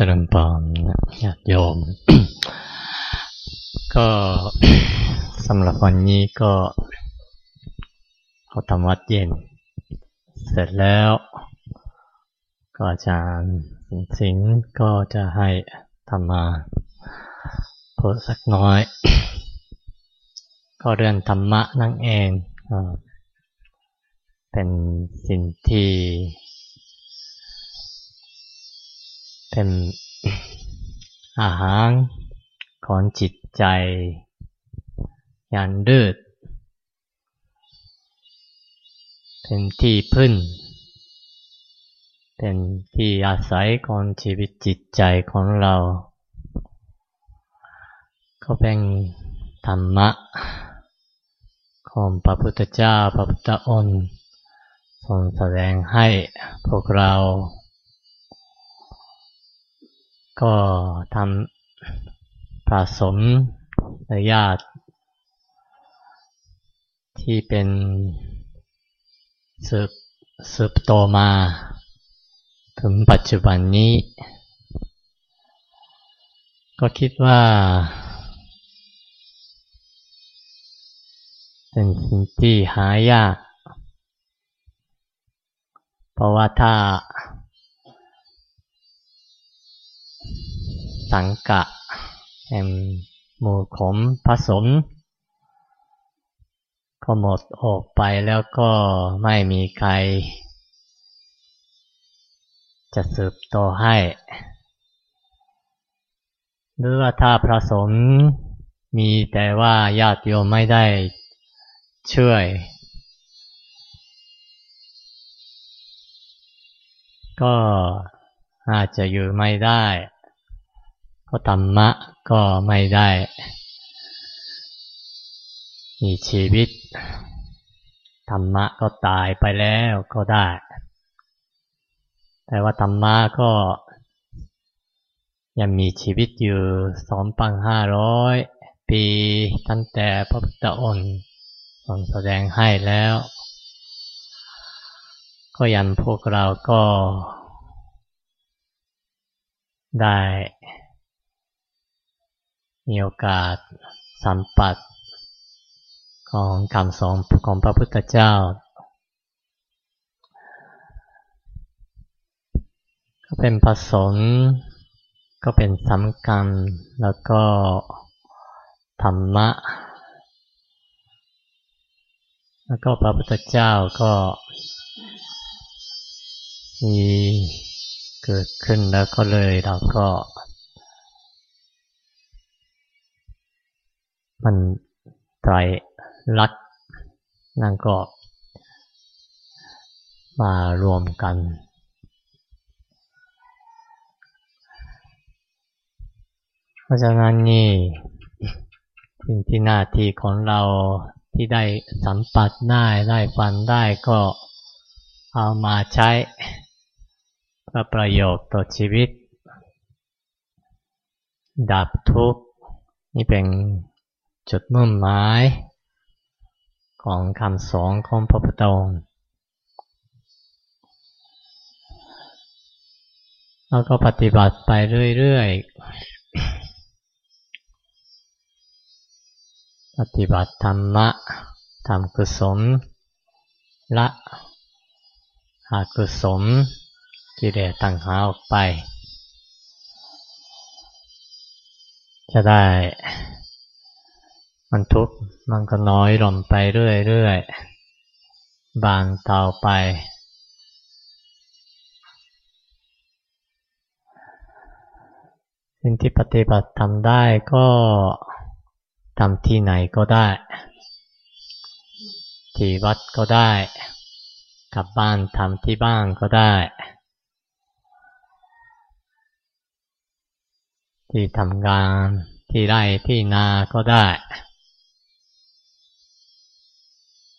จริญปานญาติโยม ก็สำหรับวันนี้ก็เขาทำวัดเย็น เสร็จแล้ว ก็อาจารย์สิงห์ก็จะให้ธรรมาพูดสักน้อย ก็เรื่องธรรมะนั่งเอง เป็นสิ่งที่ เป็นอาหารของจิตใจอย่างดืดเป็นที่พึ่ง เป็นที่อาศัยของชีวิตจิตใจของเรา ก็เป็นธรรมะ ของพระพุทธเจ้าพระพุทธองค์ทรงแสดงให้พวกเรา ก็ทำผสมญาติ ที่เป็นสืบสืบโตมา ถึงปัจจุบันนี้ ก็คิดว่า เป็นสิ่งที่หายาก เพราะว่าถ้า สังกะแห่งหมู่ขมผสม ก็หมดออกไปแล้วก็ไม่มีใคร จะสืบต่อให้ หรือว่าถ้าผสมมีแต่ว่าญาติโยมไม่ได้ช่วยก็อาจจะอยู่ไม่ได้ ก็ธรรมะก็ไม่ได้ มีชีวิต ธรรมะก็ตายไปแล้วก็ได้ แต่ว่าธรรมะก็ยังมีชีวิตอยู่สองพันห้าร้อยปีตั้งแต่พระพุทธองค์ทรงแสดงให้แล้ว ก็ยันพวกเราก็ได้ มีโอกาสสัมผัสของคำสอนของพระพุทธเจ้าก็เป็นผสมก็เป็นสำคัญแล้วก็ธรรมะ แล้วก็พระพุทธเจ้าก็มีเกิดขึ้นแล้วก็เลยเราก็ มันไตรลักษณ์นั่นก็มารวมกัน เพราะฉะนั้นนี่สิ่งที่หน้าที่ของเราที่ได้สัมผัสได้ได้ฟันได้ก็เอามาใช้เพื่อประโยชน์ต่อชีวิต ดับทุกข์นี่เป็น จุดมุ่งหมายของคำสอนของพระพุทธองค์แล้วก็ปฏิบัติไปเรื่อยๆ ปฏิบัติธรรมะทำกุศล ละหากุศลกิเลสต่างหาออกไป จะได้ มันทุกข์มันก็น้อยลงไปเรื่อยๆ บานเตาไป สิ่งที่ปฏิบัติทำได้ก็ทำที่ไหนก็ได้ ที่วัดก็ได้ กลับบ้านทำที่บ้านก็ได้ ที่ทำงานที่ไร่ที่นาก็ได้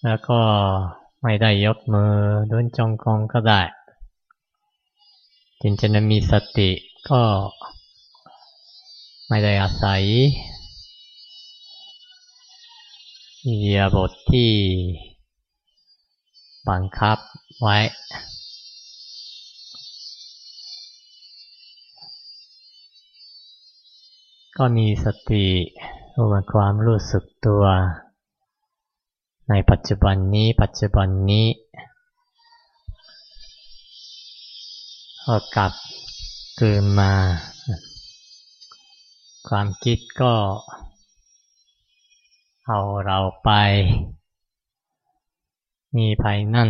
แล้วก็ไม่ได้ยกมือด้นจงกรมก็ได้จินจะมีสติก็ไม่ได้อาศัยอิเดียบทที่บังคับไว้ ก็มีสติรู้ความรู้สึกตัว ในปัจจุบันนี้ปัจจุบันนี้ก็กลับคืนมา ความคิดก็เอาเราไป มีภัยนั่น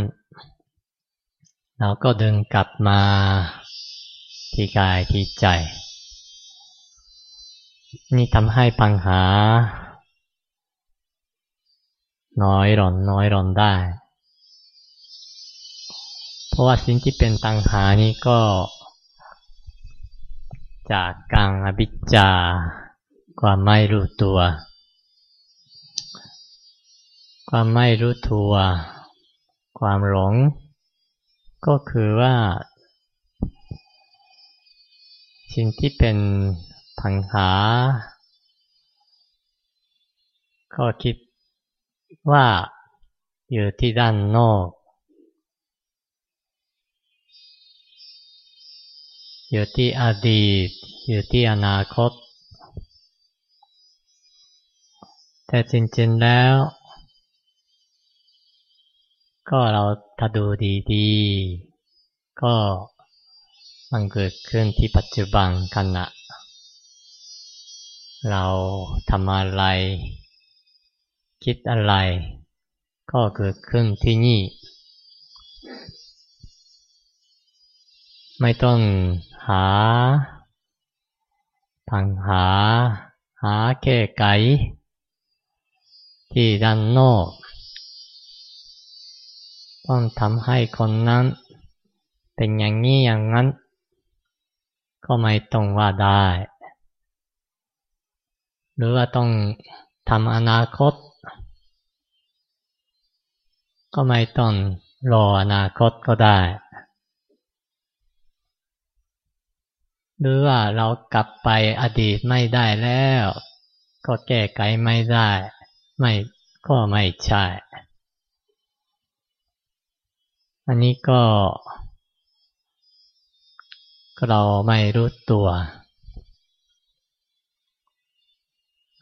เราก็ดึงกลับมาที่กายที่ใจ นี่ทำให้ปัญหา น้อยหล่นน้อยหล่นได้ เพราะว่าสิ่งที่เป็นตังหานี่ก็ จากกังอภิจาความไม่รู้ตัว ความไม่รู้ตัว ความหลง ก็คือว่า สิ่งที่เป็นปัญหา ก็คิด ว่าอยู่ที่ด้านนอก อยู่ที่อดีต อยู่ที่อนาคต แต่จริงๆแล้ว ก็เราถ้าดูดีๆ ก็มันเกิดขึ้นที่ปัจจุบันขณะ เราทำอะไร คิดอะไร ก็เกิดขึ้นที่นี่ ไม่ต้องหาปัญหา หาแก้ไขที่ด้านนอก ต้องทำให้คนนั้น เป็นอย่างนี้อย่างนั้น ก็ไม่ต้องว่าได้ หรือว่าต้องทำอนาคต ก็ไม่ต้องรออนาคตก็ได้ หรือว่าเรากลับไปอดีตไม่ได้แล้ว ก็แก้ไขไม่ได้ ไม่ก็ไม่ใช่ อันนี้ก็เราไม่รู้ตัว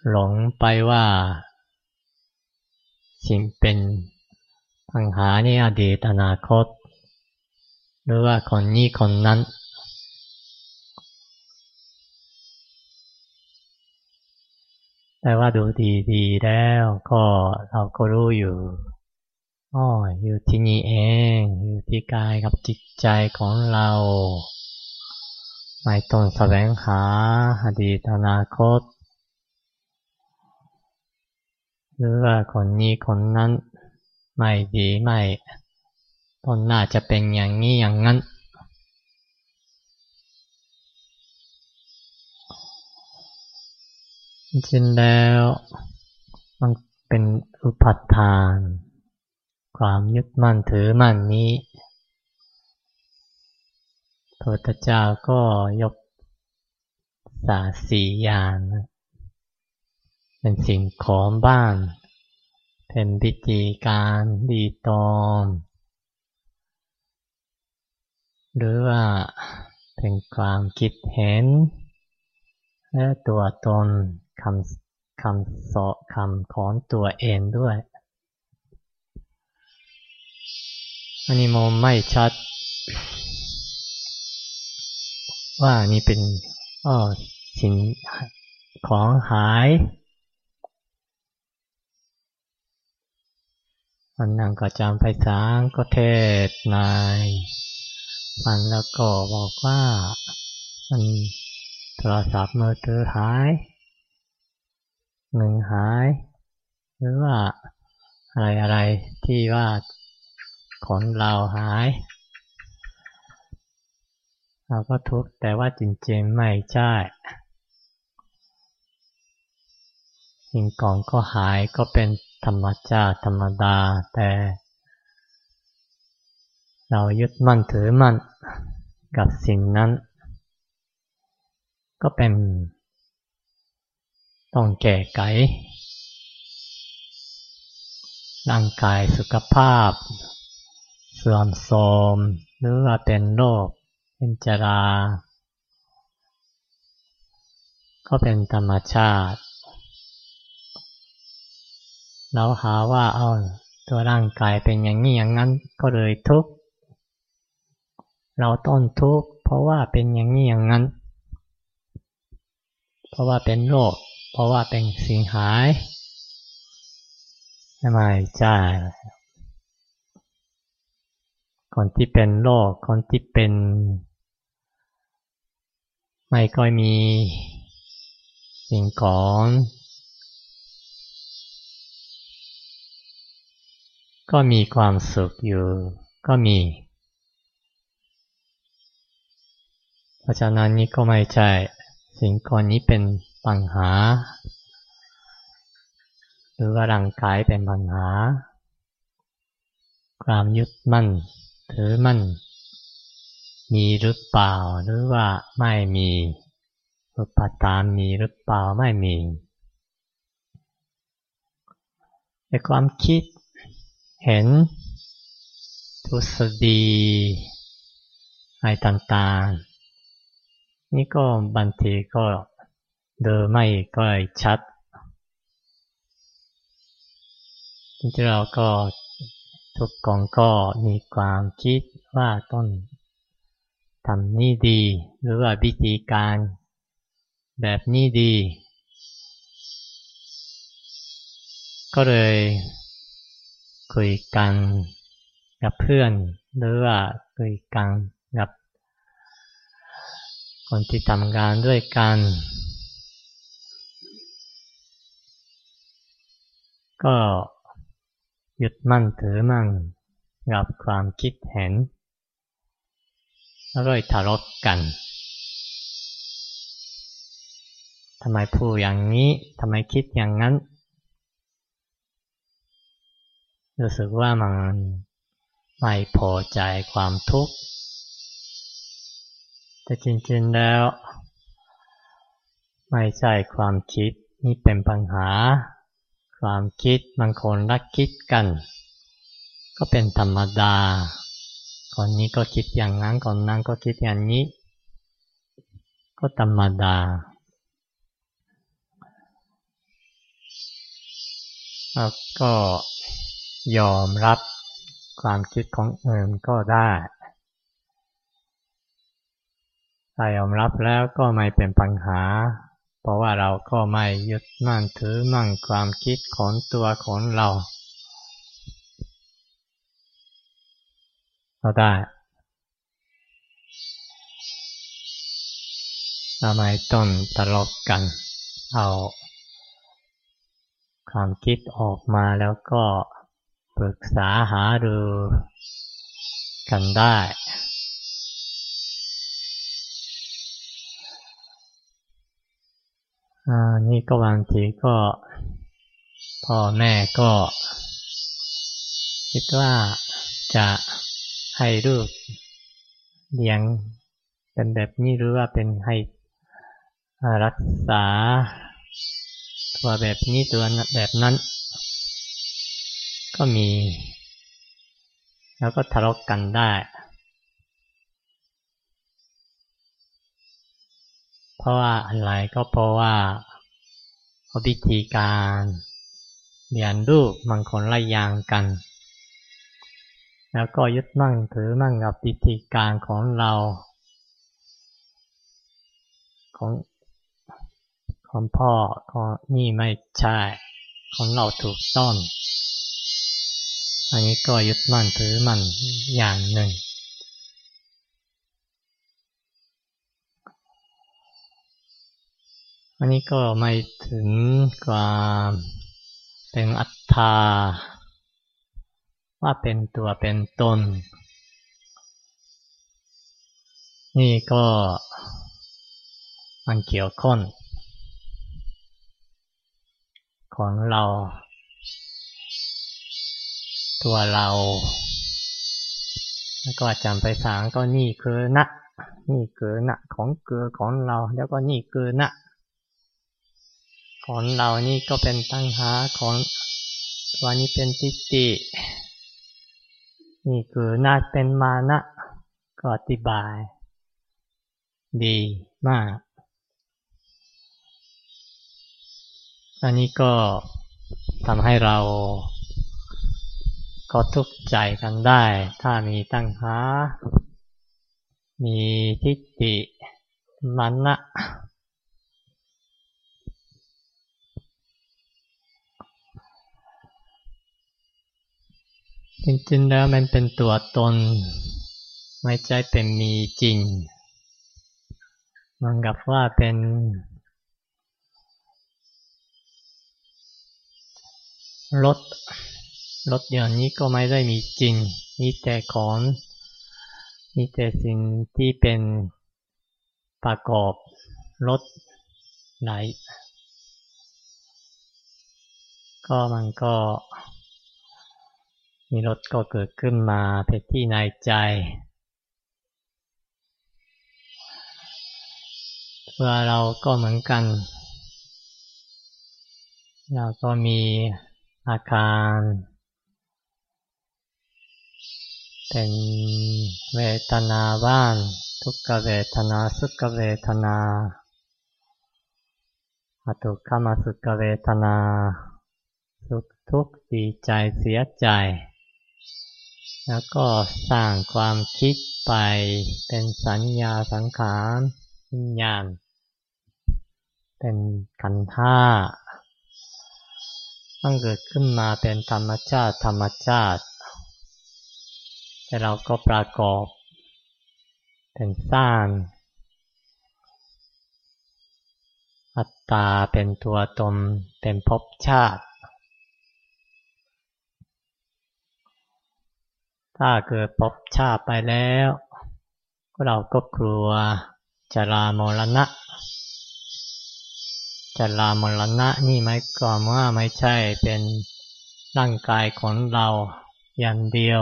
หลงไปว่า สิ่งเป็น ปัญหาในอดีตอนาคต หรือว่าคนนี้คนนั้น แต่ว่าดูดีๆแล้วก็เราก็รู้อยู่อ๋ออยู่ที่นี่เอง อยู่ที่กายกับจิตใจของเราไม่ต้องแสวงหาอดีตอนาคต หรือว่าคนนี้คนนั้น ไม่ดีไม่ต้นน่าจะเป็นอย่างนี้อย่างนั้น จริงแล้วมันเป็นอุปัฏฐาน ความยึดมั่นถือมั่นนี้พระพุทธเจ้าก็ยกสาสียาน เป็นสิ่งของบ้าน เป็นพิธีการดีตอมหรือว่าเป็นความคิดเห็น และตัวตนคำคำสอคำของตัวเองด้วย อันนี้มองไม่ชัด ว่านี่เป็นอ้อสิ่งของหาย มันนั่งก็จำไปสางก็เทศนายมันแล้วก็บอกว่ามันโทรศัพท์มือถือหายเงินหาย หรือว่าอะไรอะไรที่ว่าของเราหายเราก็ทุกข์แต่ว่าจริงๆไม่ใช่สิ่งก่อนก็หายก็เป็น ธรรมชาติธรรมดา แต่ เรายึดมั่นถือมั่นกับสิ่งนั้น ก็เป็น ต้องแก้ไขร่างกายสุขภาพ เสื่อมโทรมหรือว่าเป็นโรคเป็นจรา ก็เป็นธรรมชาติ เราหาว่าเอาตัวร่างกายเป็นอย่างนี้อย่างนั้นก็เลยทุกข์เราต้นทุกข์เพราะว่าเป็นอย่างนี้อย่างนั้น เพราะว่าเป็นโรคเพราะว่าเป็นสิ่งหายทำไม่ใช่คนที่เป็นโรคคนที่เป็น ไม่ค่อยมีสิ่งของ ก็มีความสุขอยู่ ก็มี เพราะฉะนั้นนี้ก็ไม่ใช่สิ่งก่อนนี้เป็นปัญหา หรือว่าร่างกายเป็นปัญหา ความยึดมั่น ถือมั่น มีหรือเปล่าหรือว่าไม่มีอุปทานมีหรือเปล่าไม่มีแต่ความคิด เห็นทฤษฎีอะไรต่างๆ นี่ก็บางทีก็เดินไม่ก็ชัดจริงๆเราก็ทุกกองก็มีความคิดว่าต้นทำนี่ดี หรือว่าวิธีการแบบนี้ดี ก็เลย คุยกันกับเพื่อน หรือว่าคุยกันกับคนที่ทำงานด้วยกัน ก็หยึดมั่นถือมั่นกับความคิดเห็น แล้วก็ทะเลาะกันทำไมพูดอย่างนี้ทำไมคิดอย่างนั้น รู้สึกว่ามันไม่พอใจความทุกข์ แต่จริงๆแล้ว ไม่ใช่ความคิดนี่เป็นปัญหา ความคิดบางคนรักคิดกัน ก็เป็นธรรมดา คนนี้ก็คิดอย่างนั้นคนนั้นก็คิดอย่างนี้ ก็ธรรมดาแล้วก็ ยอมรับความคิดของเอื่นก็ได้ถ้ายอมรับแล้วก็ไม่เป็นปัญหา เพราะว่าเราก็ไม่ยึดมั่นถือมั่นความคิดของตัวของเราเราได้ทำไมต้องทะเลาะกกัน เอาความคิดออกมาแล้วก็ ปรึกษาหาดูกันได้ นี่ก็บางทีก็พ่อแม่ก็คิดว่าจะให้ลูกเลี้ยงเป็นแบบนี้หรือว่าเป็นให้รักษาตัวแบบนี้ตัวแบบนั้น ก็มี แล้วก็ทะเลาะกกันได้ เพราะว่าอะไรก็เพราะว่าวิธีการเรียนรู้บางคนไล่ยางกัน แล้วก็ยึดมั่งถือมั่งกับวิธีการของเราของของพ่อของนี่ไม่ใช่ ของเราถูกต้อง อันนี้ก็ยึดมั่นถือมั่นอย่างหนึ่ง อันนี้ก็ไม่ถึงความเป็นอัตตาว่าเป็นตัวเป็นตน นี่ก็มันเกี่ยวข้องของเรา ตัวเรา แล้วก็จำไปสางก็นี่คือนะนี่คือนะของเกือของเรา แล้วก็นี่คือนะของเรานี่ก็เป็นตั้งหาของตัวนี้เป็นติตินี่คือนาเป็นมานะก็อธิบาย ดีมาก อันนี้ก็ทำให้เรา ก็ทุกข์ใจกันได้ ถ้ามีตั้งหามีทิฏฐิมันนะจริงๆแล้วมันเป็นตัวตน ไม่ใช่เป็นมีจริง มันกับว่าเป็น รถ รถอย่างนี้ก็ไม่ได้มีจริง มีแต่ของ มีแต่สิ่งที่เป็นประกอบรถไหนก็มันก็ มีรถก็เกิดขึ้นมาเพที่ในใจเพื่อเราก็เหมือนกัน เราก็มีอาการ เป็นเวทนาบ้านทุกขเวทนาสุขเวทนาอตุขมาสุขเวทนา สุขทุกข์ดีใจเสียใจ แล้วก็สร้างความคิดไปเป็นสัญญาสังขารวิญญาณ เป็นขันธ์าตั้งเกิดขึ้นมาเป็นธรรมชาติธรรมชาติ แต่เราก็ประกอบเป็นสร้าง อัตตาเป็นตัวตนเป็นภพชาติ ถ้าเกิดภพชาติไปแล้วเราก็กลัวจรามรณะจรามรณะนี่หมายความว่าไม่ใช่เป็นร่างกายของเราอย่างเดียว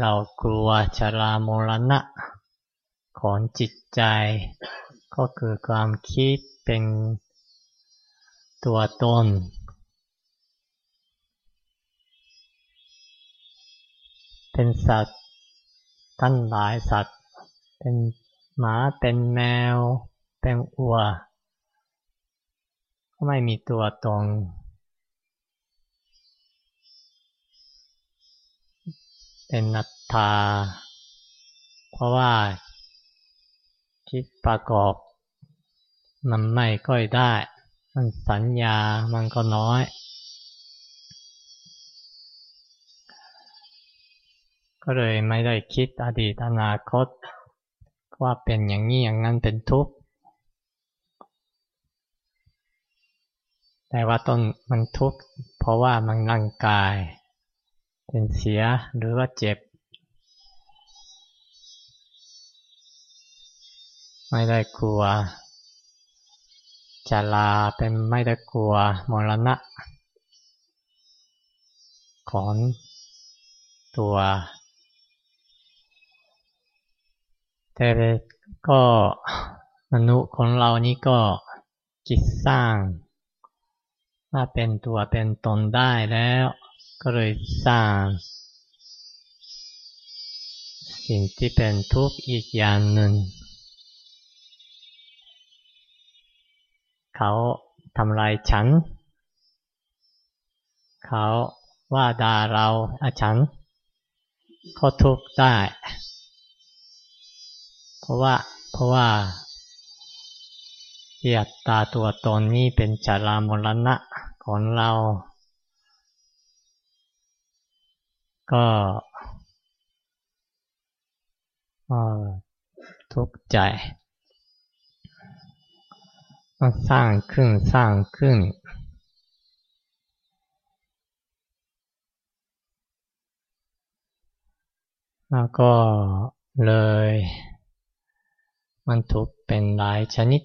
เรากลัวจรามรณะ ของจิตใจ ก็คือความคิดเป็นตัวตน เป็นสัตว์ทั้งหลายสัตว์ เป็นหมาเป็นแมว เป็นอัว ก็ไม่มีตัวตน เป็นนัตตา เพราะว่าคิดประกอบมันไม่ค่อยได้ มันสัญญามันก็น้อย ก็เลยไม่ได้คิดอดีตอนาคต ว่าเป็นอย่างนี้อย่างนั้นเป็นทุกข์ แต่ว่าต้นมันทุกข์เพราะว่ามันร่างกาย เป็นเสียหรือว่าเจ็บ ไม่ได้กลัวจะลาเป็นไม่ได้กลัวมรณะ ของตัว แต่ก็มนุษย์ของเรานี่ก็จิตสร้างมาเป็นตัวเป็นตนได้แล้ว ก็เลยสร้าง สิ่งที่เป็นทุกข์อีกอย่างหนึ่ง เขาทำลายฉัน เขาว่าด่าเราอาฉันเขาทุกข์ได้ เพราะว่าเพราะว่าเกียรตาตัวตนนี่เป็นจารามรณะของเรา ก็ทุกข์ใจสร้างขึ้นสร้างขึ้น แล้วก็เลย มันทุกเป็นหลายชนิด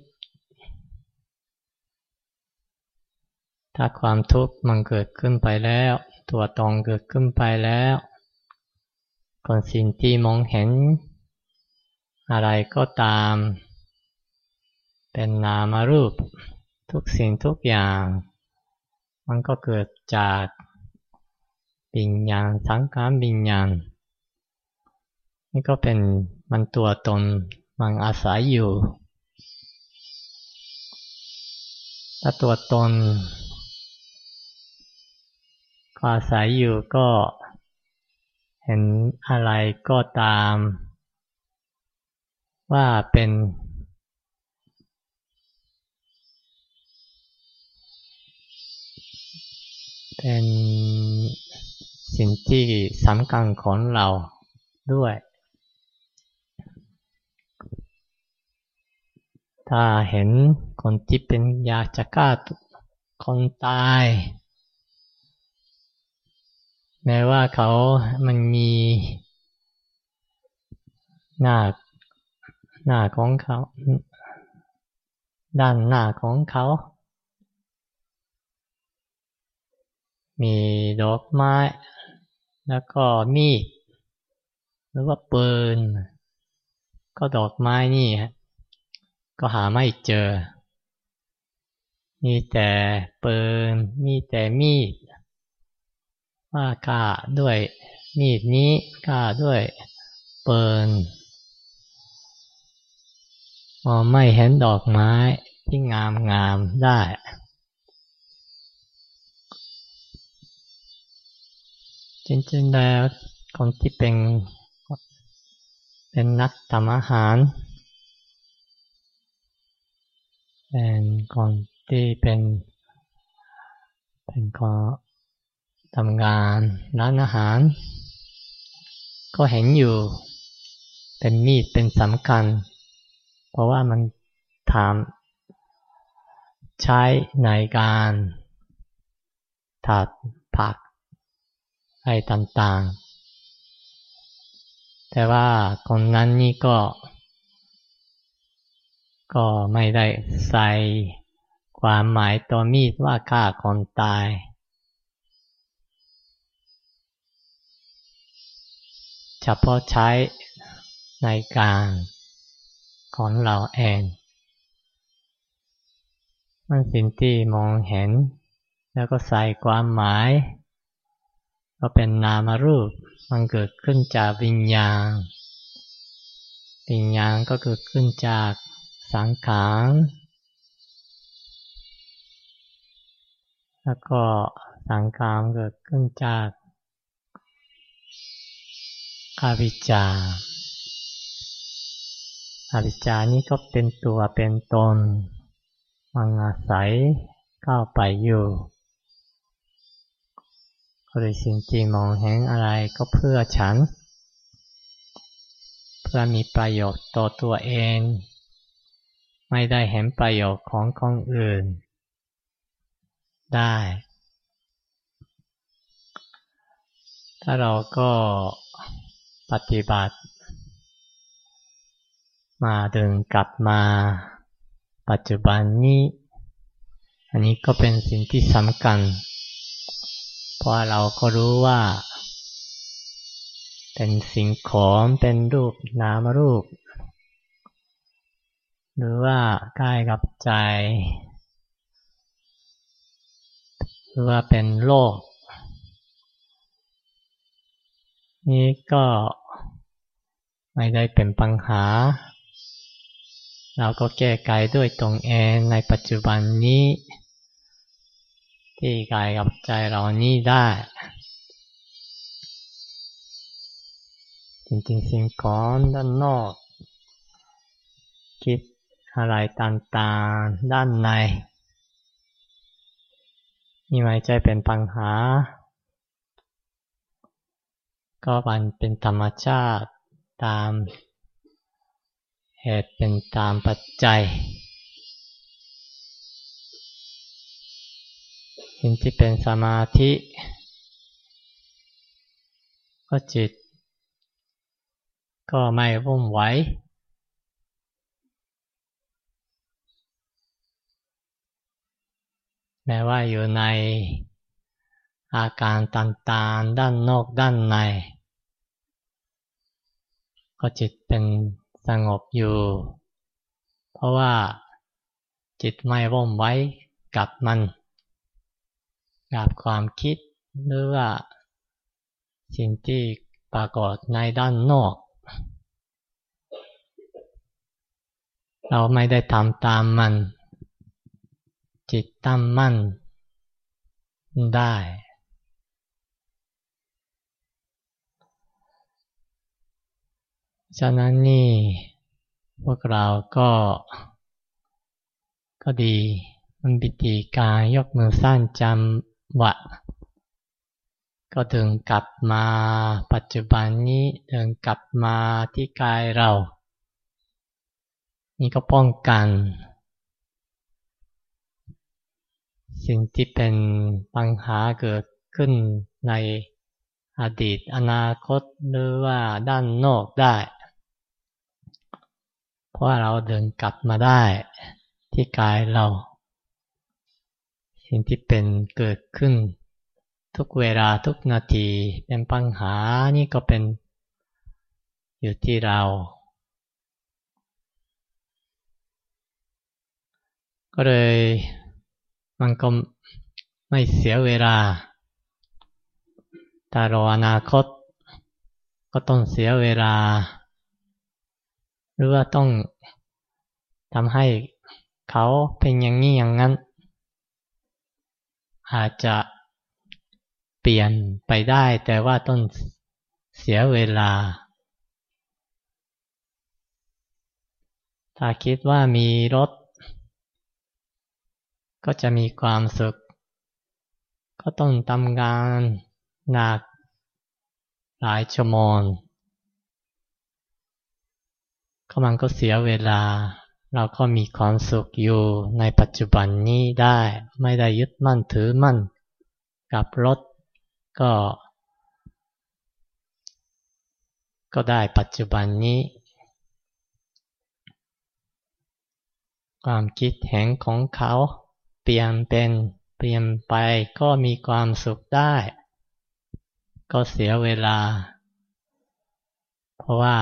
ถ้าความทุกข์มันเกิดขึ้นไปแล้ว ตัวตองเกิดขึ้นไปแล้วก่อนสิ่งที่มองเห็น อะไรก็ตาม เป็นนามารูป ทุกสิ่งทุกอย่าง มันก็เกิดจากบิญญาณสังขารบิญญาณนี่ก็เป็นมันตัวตนมันอาศัยอยู่ ถ้าตัวตน ก็อาศัยอยู่ก็เห็นอะไรก็ตาม ว่าเป็น เป็นสิ่งที่สำคัญของเราด้วย ถ้าเห็นคนที่เป็นยากจะฆ่าคนตาย แม้ว่าเขามันมีหน้าหน้าของเขา ด้านหน้าของเขา มีดอกไม้ แล้วก็มีดหรือว่าปืน ก็ดอกไม้นี่ฮะก็หาไม่เจอ มีแต่ปืน มีแต่มีด ว่าฆ่าด้วยมีดนี้ฆ่าด้วยเปิลมองไม่เห็นดอกไม้ที่งามงามได้ จริงๆแล้วคนที่เป็น เป็นนักทำอาหาร เป็นคนที่เป็น เป็นคน ทำงานร้านอาหาร ก็เห็นอยู่ เป็นมีดเป็นสำคัญ เพราะว่ามันทำใช้ในการถัดผักอะไรต่างๆ แต่ว่าคนนั้นนี่ก็ ก็ไม่ได้ใส่ความหมายตัวมีดว่าฆ่าคนตาย เฉพาะใช้ในการของเราเอง มันสิ่งที่มองเห็น แล้วก็ใส่ความหมาย ก็เป็นนามรูป มันเกิดขึ้นจากวิญญาณ วิญญาณก็เกิดขึ้นจากสังขารแล้วก็สังขารเกิดขึ้นจาก อวิชชาอาวิชชานี้ก็เป็นตัวเป็นตนมังอาศัยเข้าไปอยู่ก็เลยสิ่งที่มองเห็นอะไรก็เพื่อฉัน เพื่อมีประโยชน์ต่อตัวเอง ไม่ได้เห็นประโยชน์ของคนอื่น ได้ ถ้าเราก็ ปฏิบัติ มาดึงกลับมาปัจจุบันนี้ อันนี้ก็เป็นสิ่งที่สำคัญ เพราะเราก็รู้ว่า เป็นสิ่งของเป็นรูปนามรูป หรือว่ากายกับใจ หรือว่าเป็นโลกนี้ก็ ไม่ได้เป็นปัญหา เราก็แก้ไขด้วยตรงเองในปัจจุบันนี้ ที่กายกับใจเรานี่ได้ จริงๆสิ่งของด้านนอก คิดอะไรต่างๆด้านในนี่ไม่ใช่เป็นปัญหา ก็มันเป็นธรรมชาติ ตามเหตุเป็นตามปัจจัย สิ่งที่เป็นสมาธิ ก็จิต ก็ไม่วุ่นไหวแม้ว่าอยู่ในอาการต่างๆ ด้านนอกด้านใน ก็จิตเป็นสงบอยู่ เพราะว่าจิตไม่ว่องไว้กับมัน กับความคิดหรือว่า สิ่งที่ปรากฏในด้านนอก เราไม่ได้ทำตามมัน จิตตั้งมั่นได้ ฉะนั้นนี่พวกเราก็ก็ดีมันปิติการยกมือสั้นจำวะ ก็ถึงกลับมาปัจจุบันนี้เดินกลับมาที่กายเรา นี่ก็ป้องกัน สิ่งที่เป็นปัญหาเกิดขึ้นในอดีตอนาคตหรือว่าด้านนอกได้ เพราะเราเดินกลับมาได้ที่กายเรา สิ่งที่เป็นเกิดขึ้น ทุกเวลาทุกนาที เป็นปัญหานี่ก็เป็นอยู่ที่เรา ก็เลยมันก็ไม่เสียเวลาแต่รออนาคต ก็ต้องเสียเวลา รือว่าต้องทำให้เขาเป็นอย่างนี้อย่างนั้น อาจจะเปลี่ยนไปได้แต่ว่าต้องเสียเวลา ถ้าคิดว่ามีรถ ก็จะมีความสุข ก็ต้องทำงานหนักหลายชั่วโมง ก็มันก็เสียเวลา เราก็มีความสุขอยู่ในปัจจุบันนี้ได้ ไม่ได้ยึดมั่นถือมั่น กับรถก็ ก็ได้ปัจจุบันนี้ ความคิดเห็นของเขา เปลี่ยนเป็นเปลี่ยนไปก็มีความสุขได้ ก็เสียเวลา เพราะว่า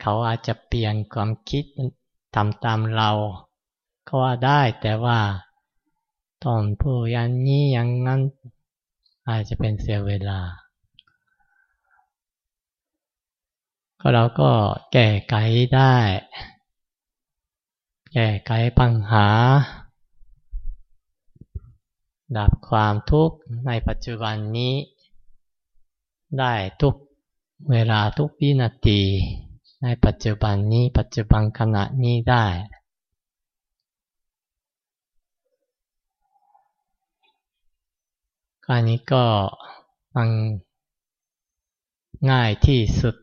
เขาอาจจะเปลี่ยนความคิดทำตามเราก็ว่าได้แต่ว่าตอนผู้ยันนี้อย่างนั้น อาจจะเป็นเสียเวลา ก็เราก็แก้ไขได้ แก้ไขปัญหา ดับความทุกข์ในปัจจุบันนี้ ได้ทุกเวลาทุกวินาที ในปัจจุบันนี้ปัจจุบันขณะนี้ได้อันนี้ก็มันง่ายที่สุด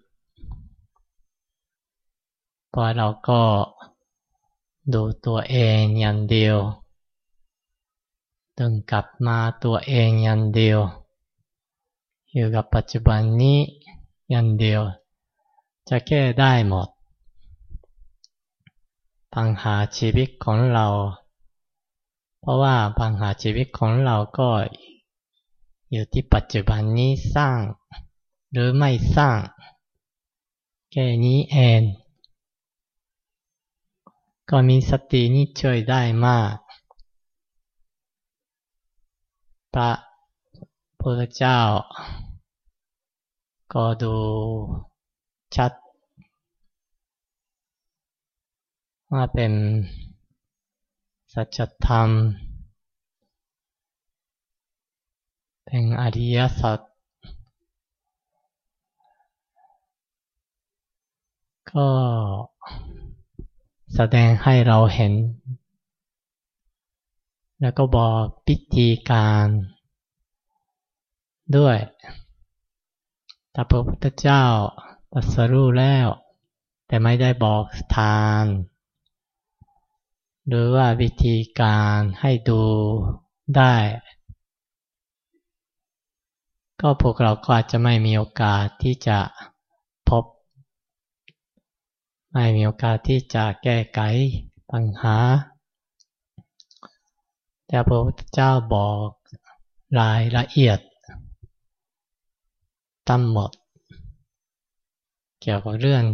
เพราะเราก็ดูตัวเองอย่างเดียวตึงกลับมาตัวเองอย่างเดียว อยู่กับปัจจุบันนี้อย่างเดียว จะแก้ได้หมด ปัญหาชีวิตของเรา เพราะว่าปัญหาชีวิตของเราก็อยู่ที่ปัจจุบันนี้สร้าง หรือไม่สร้าง แค่นี้เองก็มีสตินี้ช่วยได้มาก พระพุทธเจ้า ก็ดู ชัด ว่าเป็นสัจธรรม เป็นอริยสัจก็แสดงให้เราเห็น แล้วก็บอกพิธีการด้วยแต่พระพุทธเจ้า ตัสรู้แล้ว แต่ไม่ได้บอกทานหรือว่าวิธีการให้ดูได้ ก็พวกเราก็อาจจะไม่มีโอกาสที่จะพบ ไม่มีโอกาสที่จะแก้ไขปัญหา แต่พระพุทธเจ้าบอกรายละเอียดตั้งหมด เกี่ยวกับเรื่อง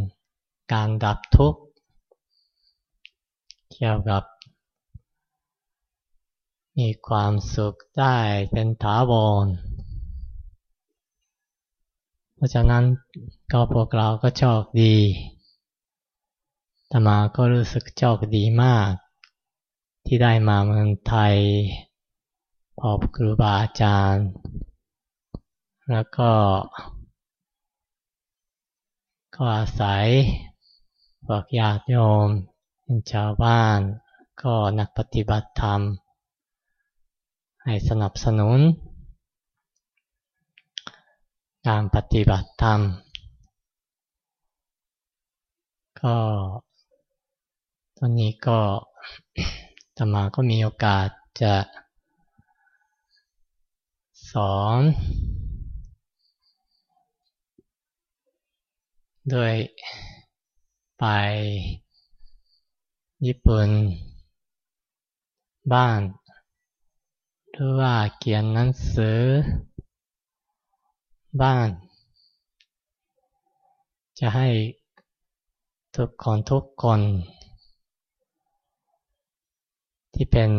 การดับทุกข์ เกี่ยวกับ มีความสุขได้เป็นถาวรราะฉะนั้นก็พวกเราก็โชคดีธรรมาก็รู้สึกโชคดีมาก ที่ได้มาเมืองไทยพบครูบาอาจารย์ แล้วก็ ก็อาศัยพวกญาติโยมชาวบ้าน ก็นักปฏิบัติธรรม ให้สนับสนุน การปฏิบัติธรรม ก็ตอนนี้ก็ธรรมาก็มีโอกาสจะสอน โดยไปญี่ปุ่น บ้านหรือว่าเขียนหนังสือ บ้าน จะให้ทุกคนทุกคน ที่เป็น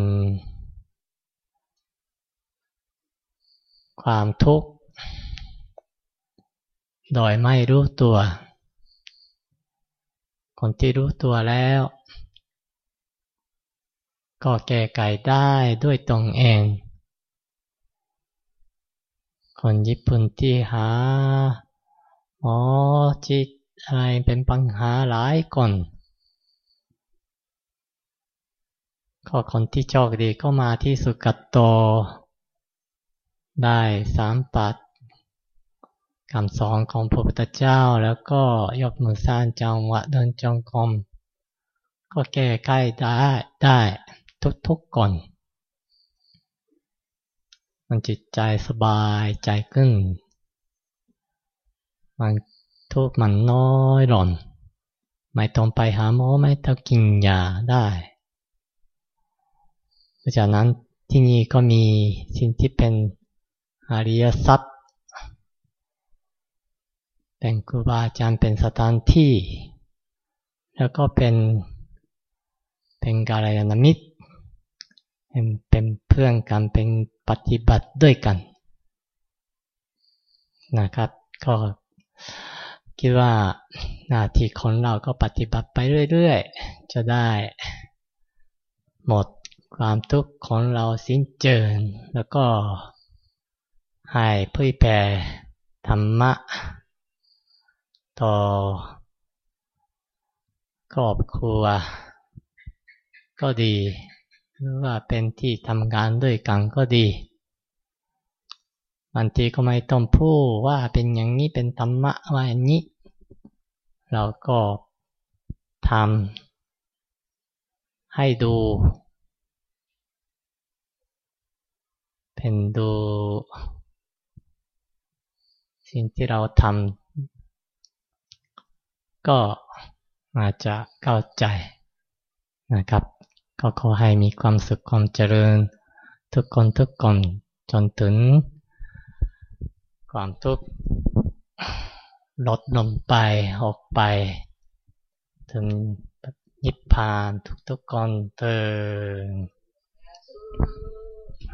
ความทุกข์ โดยไม่รู้ตัว คนที่รู้ตัวแล้ว ก็แก้ไขได้ด้วยตรงเอง คนญี่ปุ่นที่หาหมอจิตอะไรเป็นปัญหาหลายคนก็คนที่โชคดีก็มาที่สุกัตโต ได้สามปัด คำสอนของพระพุทธเจ้าแล้วก็ยกมือสร้างจังหวะเดินจงกรมก็แก้ไขได้ได้ทุกๆก่อน มันจิตใจสบายใจขึ้น มันทุกมันน้อยหล่อน ไม่ต้องไปหาหมอไม่ต้องกินยาได้เพราะฉะนั้นที่นี่ก็มีสิ่งที่เป็นอริยทรัพย์ เป็นครูบาอาจารย์เป็นสถานที่ แล้วก็เป็นเป็นกาลยานมิตรเป็นเพื่อนกันเป็นปฏิบัติด้วยกันนะครับ ก็คิดว่าหน้าที่ของเราก็ปฏิบัติไปเรื่อยๆ จะได้หมดความทุกข์ของเราสิ้นเจินแล้วก็ให้เผยแผ่ธรรมะ ต่อครอบครัว ก็ดี หรือว่าเป็นที่ทำงานด้วยกันก็ดีบางทีก็ไม่ต้องพูดว่าเป็นอย่างนี้เป็นธรรมะว่าอย่างนี้ เราก็ทำให้ดู เป็นดู สิ่งที่เราทำ ก็อาจจะเข้าใจนะครับ ก็ขอให้มีความสุขความเจริญ ทุกคนทุกคนจนถึง ความทุกข์ลดลงไปออกไป ถึงยิพพานทุกๆคนเถิด